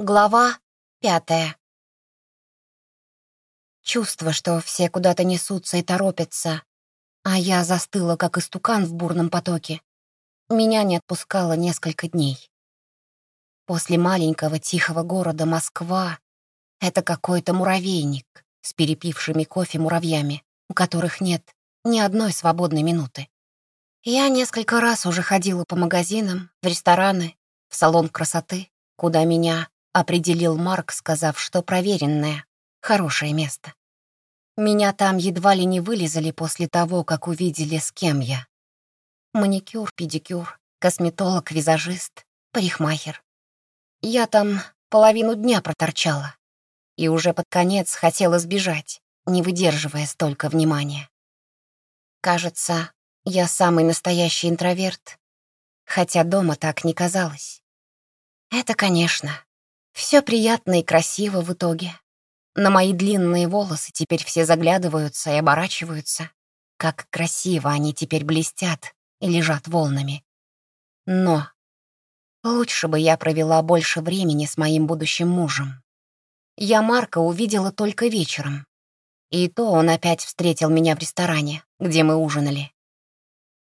Глава пятая. Чувство, что все куда-то несутся и торопятся, а я застыла, как истукан в бурном потоке, меня не отпускало несколько дней. После маленького тихого города Москва — это какой-то муравейник с перепившими кофе муравьями, у которых нет ни одной свободной минуты. Я несколько раз уже ходила по магазинам, в рестораны, в салон красоты, куда меня определил Марк, сказав, что проверенное, хорошее место. Меня там едва ли не вылезали после того, как увидели, с кем я. Маникюр, педикюр, косметолог, визажист, парикмахер. Я там половину дня проторчала. И уже под конец хотела сбежать, не выдерживая столько внимания. Кажется, я самый настоящий интроверт, хотя дома так не казалось. Это, конечно, все приятно и красиво в итоге. На мои длинные волосы теперь все заглядываются и оборачиваются. Как красиво они теперь блестят и лежат волнами. Но лучше бы я провела больше времени с моим будущим мужем. Я Марка увидела только вечером. И то он опять встретил меня в ресторане, где мы ужинали.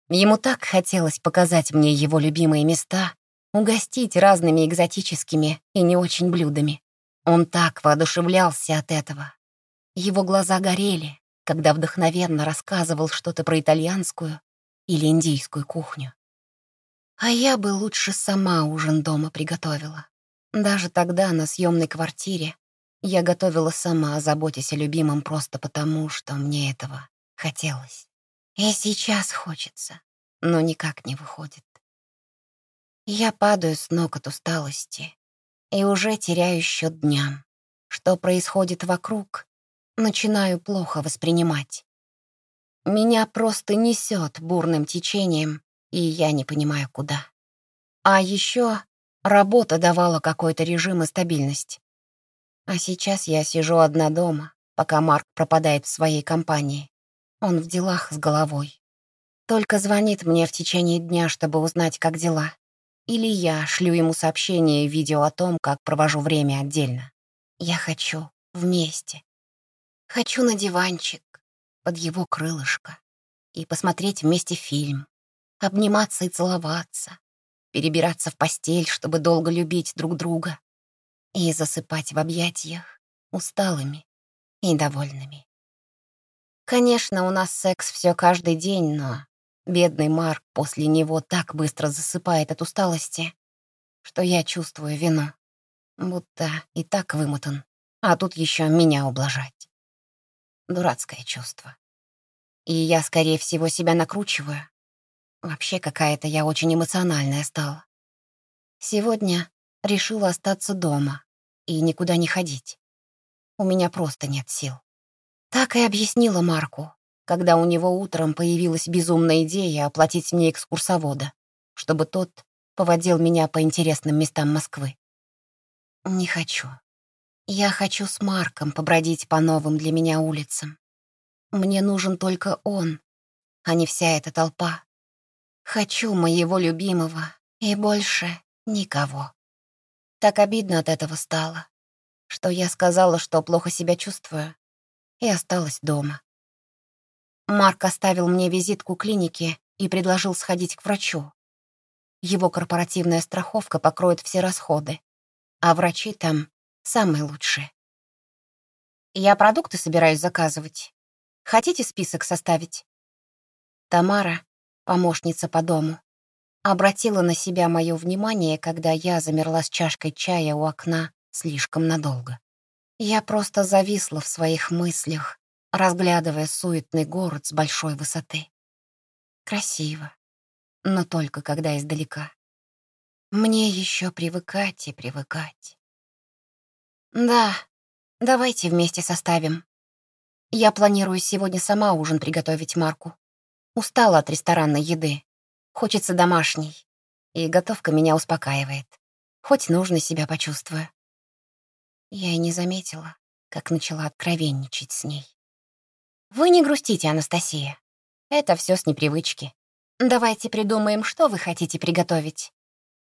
Ему так хотелось показать мне его любимые места, угостить разными экзотическими и не очень блюдами. Он так воодушевлялся от этого. Его глаза горели, когда вдохновенно рассказывал что-то про итальянскую или индийскую кухню. А я бы лучше сама ужин дома приготовила. Даже тогда на съемной квартире я готовила сама, заботясь о любимом просто потому, что мне этого хотелось. И сейчас хочется, но никак не выходит. Я падаю с ног от усталости и уже теряю счет дням. Что происходит вокруг, начинаю плохо воспринимать. Меня просто несет бурным течением, и я не понимаю, куда. А еще работа давала какой-то режим и стабильность. А сейчас я сижу одна дома, пока Марк пропадает в своей компании. Он в делах с головой. Только звонит мне в течение дня, чтобы узнать, как дела. Или я шлю ему сообщение и видео о том, как провожу время отдельно. Я хочу вместе. Хочу на диванчик, под его крылышко, и посмотреть вместе фильм, обниматься и целоваться, перебираться в постель, чтобы долго любить друг друга, и засыпать в объятиях усталыми и довольными. Конечно, у нас секс все каждый день, но Бедный Марк после него так быстро засыпает от усталости, что я чувствую вину, будто и так вымотан, а тут еще меня ублажать. Дурацкое чувство. И я, скорее всего, себя накручиваю. Вообще какая-то я очень эмоциональная стала. Сегодня решила остаться дома и никуда не ходить. У меня просто нет сил. Так и объяснила Марку, когда у него утром появилась безумная идея оплатить мне экскурсовода, чтобы тот поводил меня по интересным местам Москвы. Не хочу. Я хочу с Марком побродить по новым для меня улицам. Мне нужен только он, а не вся эта толпа. Хочу моего любимого и больше никого. Так обидно от этого стало, что я сказала, что плохо себя чувствую, и осталась дома. Марк оставил мне визитку клиники и предложил сходить к врачу. Его корпоративная страховка покроет все расходы, а врачи там самые лучшие. Я продукты собираюсь заказывать. Хотите список составить? Тамара, помощница по дому, обратила на себя мое внимание, когда я замерла с чашкой чая у окна слишком надолго. Я просто зависла в своих мыслях, разглядывая суетный город с большой высоты. Красиво, но только когда издалека. Мне еще привыкать и привыкать. Да, давайте вместе составим. Я планирую сегодня сама ужин приготовить Марку. Устала от ресторанной еды. Хочется домашней. И готовка меня успокаивает. Хоть нужно себя почувствую. Я и не заметила, как начала откровенничать с ней. Вы не грустите, Анастасия. Это все с непривычки. Давайте придумаем, что вы хотите приготовить.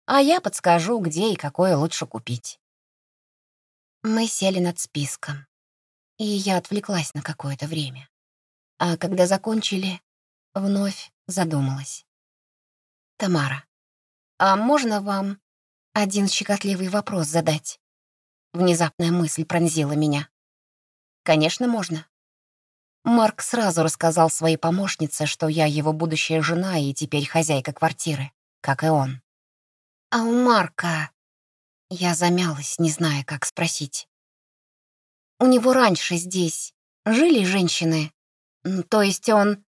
А я подскажу, где и какое лучше купить. Мы сели над списком, и я отвлеклась на какое-то время. А когда закончили, вновь задумалась. «Тамара, а можно вам один щекотливый вопрос задать?» Внезапная мысль пронзила меня. «Конечно, можно». Марк сразу рассказал своей помощнице, что я его будущая жена и теперь хозяйка квартиры, как и он. «А у Марка...» Я замялась, не зная, как спросить. «У него раньше здесь жили женщины? То есть он...»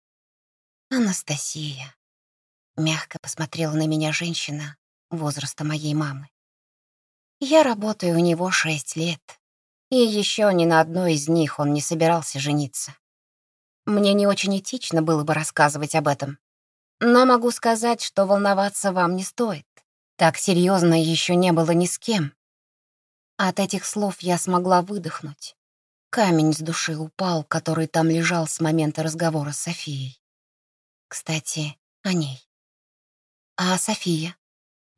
«Анастасия», — мягко посмотрела на меня женщина возраста моей мамы. «Я работаю у него шесть лет, и еще ни на одной из них он не собирался жениться. Мне не очень этично было бы рассказывать об этом, но могу сказать, что волноваться вам не стоит. Так серьезно еще не было ни с кем. От этих слов я смогла выдохнуть. Камень с души упал, который там лежал с момента разговора с Софией. Кстати, о ней. А София?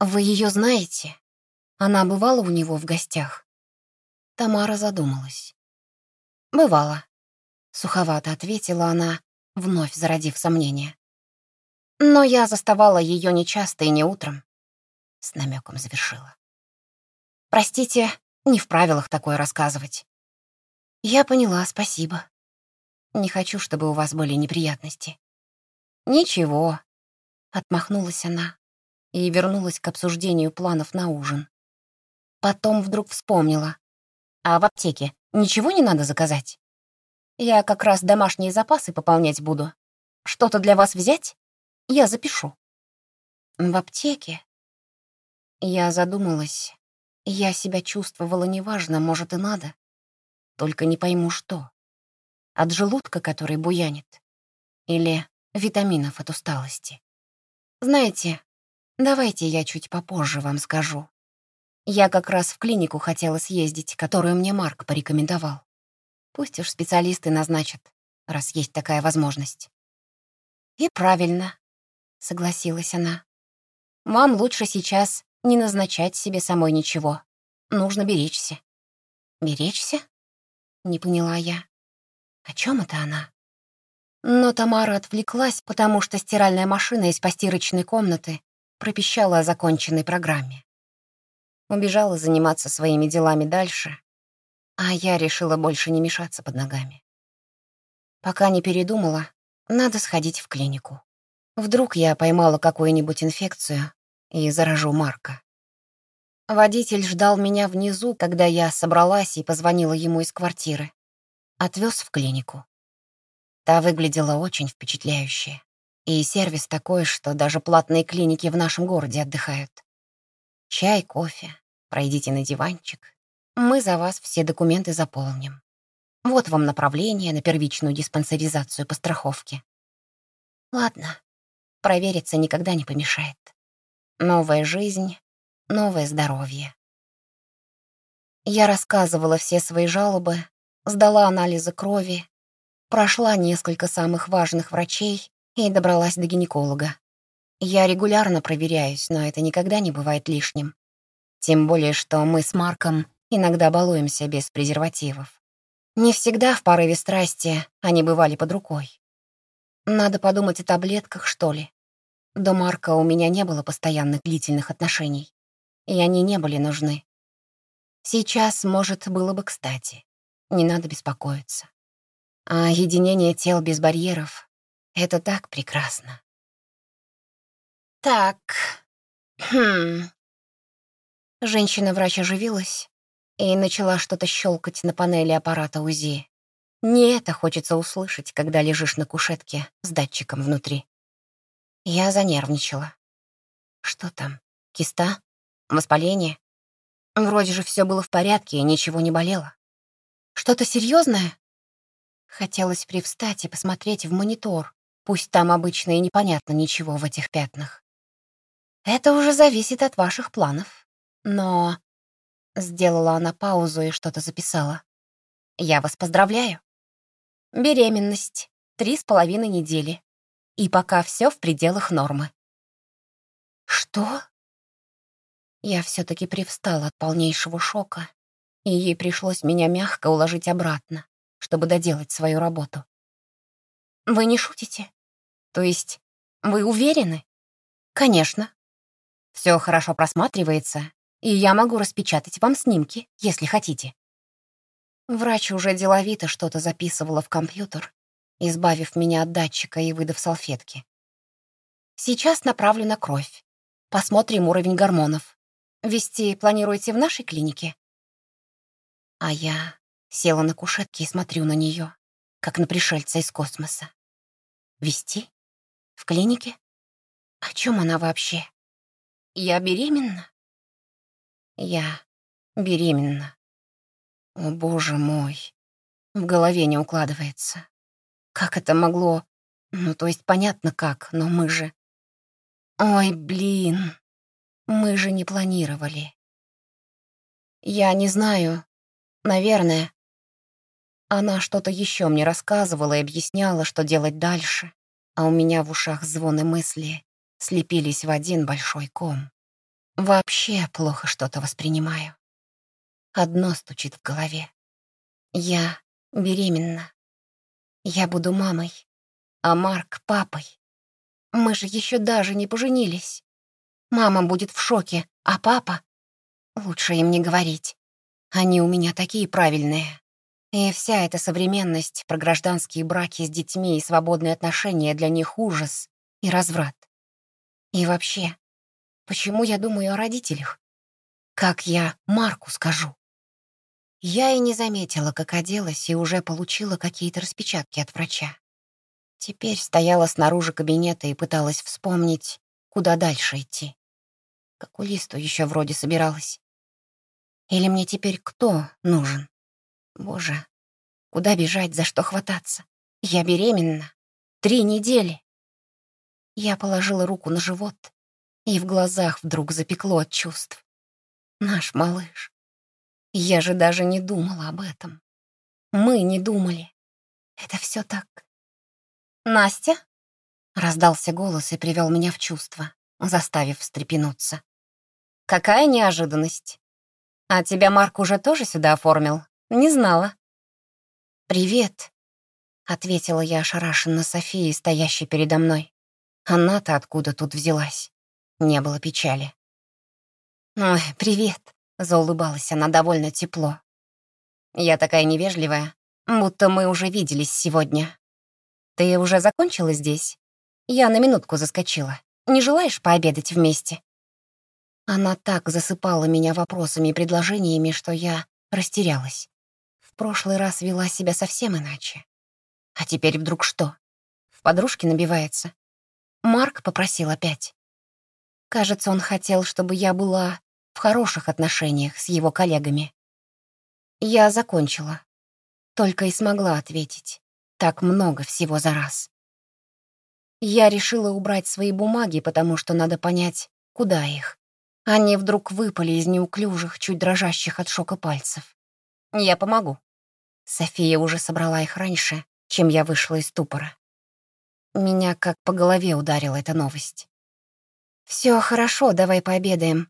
Вы ее знаете? Она бывала у него в гостях? Тамара задумалась. Бывала. Суховато ответила она, вновь зародив сомнение. Но я заставала ее нечасто и не утром. С намеком завершила. Простите, не в правилах такое рассказывать. Я поняла, спасибо. Не хочу, чтобы у вас были неприятности. Ничего. Отмахнулась она и вернулась к обсуждению планов на ужин. Потом вдруг вспомнила. А в аптеке ничего не надо заказать? Я как раз домашние запасы пополнять буду. Что-то для вас взять? Я запишу. В аптеке? Я задумалась. Я себя чувствовала неважно, может и надо. Только не пойму, что. От желудка, который буянит. Или витаминов от усталости. Знаете, давайте я чуть попозже вам скажу. Я как раз в клинику хотела съездить, которую мне Марк порекомендовал. Пусть уж специалисты назначат, раз есть такая возможность. И правильно. — согласилась она. «Вам лучше сейчас не назначать себе самой ничего. Нужно беречься». «Беречься?» — не поняла я. «О чем это она?» Но Тамара отвлеклась, потому что стиральная машина из постирочной комнаты пропищала о законченной программе. Убежала заниматься своими делами дальше, а я решила больше не мешаться под ногами. Пока не передумала, надо сходить в клинику. Вдруг я поймала какую-нибудь инфекцию и заражу Марка. Водитель ждал меня внизу, когда я собралась и позвонила ему из квартиры. Отвез в клинику. Та выглядела очень впечатляюще. И сервис такой, что даже платные клиники в нашем городе отдыхают. Чай, кофе, пройдите на диванчик. Мы за вас все документы заполним. Вот вам направление на первичную диспансеризацию по страховке. Ладно, Провериться никогда не помешает. Новая жизнь, новое здоровье. Я рассказывала все свои жалобы, сдала анализы крови, прошла несколько самых важных врачей и добралась до гинеколога. Я регулярно проверяюсь, но это никогда не бывает лишним. Тем более, что мы с Марком иногда балуемся без презервативов. Не всегда в порыве страсти они бывали под рукой. Надо подумать о таблетках, что ли. До Марка у меня не было постоянных длительных отношений, и они не были нужны. Сейчас, может, было бы кстати. Не надо беспокоиться. А единение тел без барьеров — это так прекрасно. Так, хм... Женщина-врач оживилась и начала что-то щелкать на панели аппарата УЗИ. Не это хочется услышать, когда лежишь на кушетке с датчиком внутри. Я занервничала. Что там? Киста? Воспаление? Вроде же все было в порядке и ничего не болело. Что-то серьезное? Хотелось привстать и посмотреть в монитор, пусть там обычно и непонятно ничего в этих пятнах. Это уже зависит от ваших планов. Но... Сделала она паузу и что-то записала. Я вас поздравляю. Беременность. Три с половиной недели. И пока все в пределах нормы. Что? Я все таки привстала от полнейшего шока и ей пришлось меня мягко уложить обратно, чтобы доделать свою работу. «Вы не шутите? То есть вы уверены?» «Конечно. Все хорошо просматривается, и я могу распечатать вам снимки, если хотите». Врач уже деловито что-то записывала в компьютер, избавив меня от датчика и выдав салфетки. Сейчас направлю на кровь. Посмотрим уровень гормонов. Вести планируете в нашей клинике? А я села на кушетке и смотрю на нее, как на пришельца из космоса. Вести? В клинике? О чем она вообще? Я беременна? Я беременна. О, боже мой. В голове не укладывается. Как это могло? Ну, то есть понятно как, но мы же... Ой, блин. Мы же не планировали. Я не знаю. Наверное. Она что-то еще мне рассказывала и объясняла, что делать дальше, а у меня в ушах звоны мысли слепились в один большой ком. Вообще плохо что-то воспринимаю. Одно стучит в голове. Я беременна. Я буду мамой, а Марк — папой. Мы же еще даже не поженились. Мама будет в шоке, а папа... Лучше им не говорить. Они у меня такие правильные. И вся эта современность про гражданские браки с детьми и свободные отношения для них ужас и разврат. И вообще, почему я думаю о родителях? Как я Марку скажу? Я и не заметила, как оделась, и уже получила какие-то распечатки от врача. Теперь стояла снаружи кабинета и пыталась вспомнить, куда дальше идти. К окулисту еще вроде собиралась. Или мне теперь кто нужен? Боже, куда бежать, за что хвататься? Я беременна. Три недели. Я положила руку на живот, и в глазах вдруг запекло от чувств. Наш малыш. Я же даже не думала об этом. Мы не думали. Это все так. «Настя?» — раздался голос и привел меня в чувство, заставив встрепенуться. «Какая неожиданность! А тебя Марк уже тоже сюда оформил? Не знала». «Привет», — ответила я ошарашенно Софии, стоящей передо мной. Она-то откуда тут взялась? Не было печали. «Ой, привет», Заулыбалась она довольно тепло. Я такая невежливая, будто мы уже виделись сегодня. Ты уже закончила здесь? Я на минутку заскочила. Не желаешь пообедать вместе? Она так засыпала меня вопросами и предложениями, что я растерялась. В прошлый раз вела себя совсем иначе. А теперь вдруг что? В подружке набивается. Марк попросил опять. Кажется, он хотел, чтобы я была в хороших отношениях с его коллегами. Я закончила. Только и смогла ответить. Так много всего за раз. Я решила убрать свои бумаги, потому что надо понять, куда их. Они вдруг выпали из неуклюжих, чуть дрожащих от шока пальцев. Я помогу. София уже собрала их раньше, чем я вышла из ступора. Меня как по голове ударила эта новость. Все хорошо, давай пообедаем.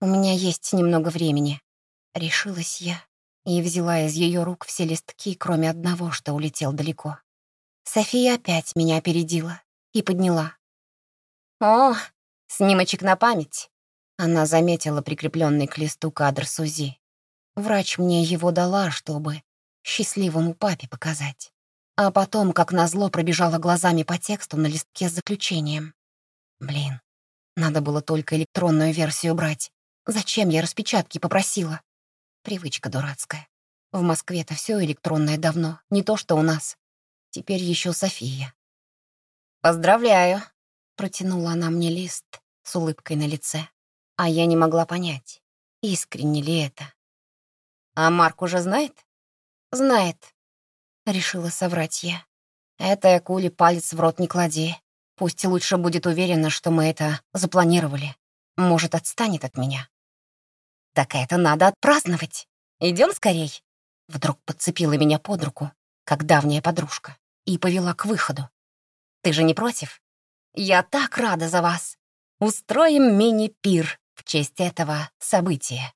«У меня есть немного времени», — решилась я и взяла из ее рук все листки, кроме одного, что улетел далеко. София опять меня опередила и подняла. «О, снимочек на память!» Она заметила прикрепленный к листу кадр Сузи. Врач мне его дала, чтобы счастливому папе показать. А потом, как назло, пробежала глазами по тексту на листке с заключением. Блин, надо было только электронную версию брать. Зачем я распечатки попросила? Привычка дурацкая. В Москве-то все электронное давно, не то что у нас. Теперь еще София. «Поздравляю», — протянула она мне лист с улыбкой на лице. А я не могла понять, искренне ли это. «А Марк уже знает?» «Знает», — решила соврать я. «Это Кули палец в рот не клади. Пусть лучше будет уверена, что мы это запланировали. Может, отстанет от меня». Так это надо отпраздновать. Идем скорей. Вдруг подцепила меня под руку, как давняя подружка, и повела к выходу. Ты же не против? Я так рада за вас. Устроим мини-пир в честь этого события.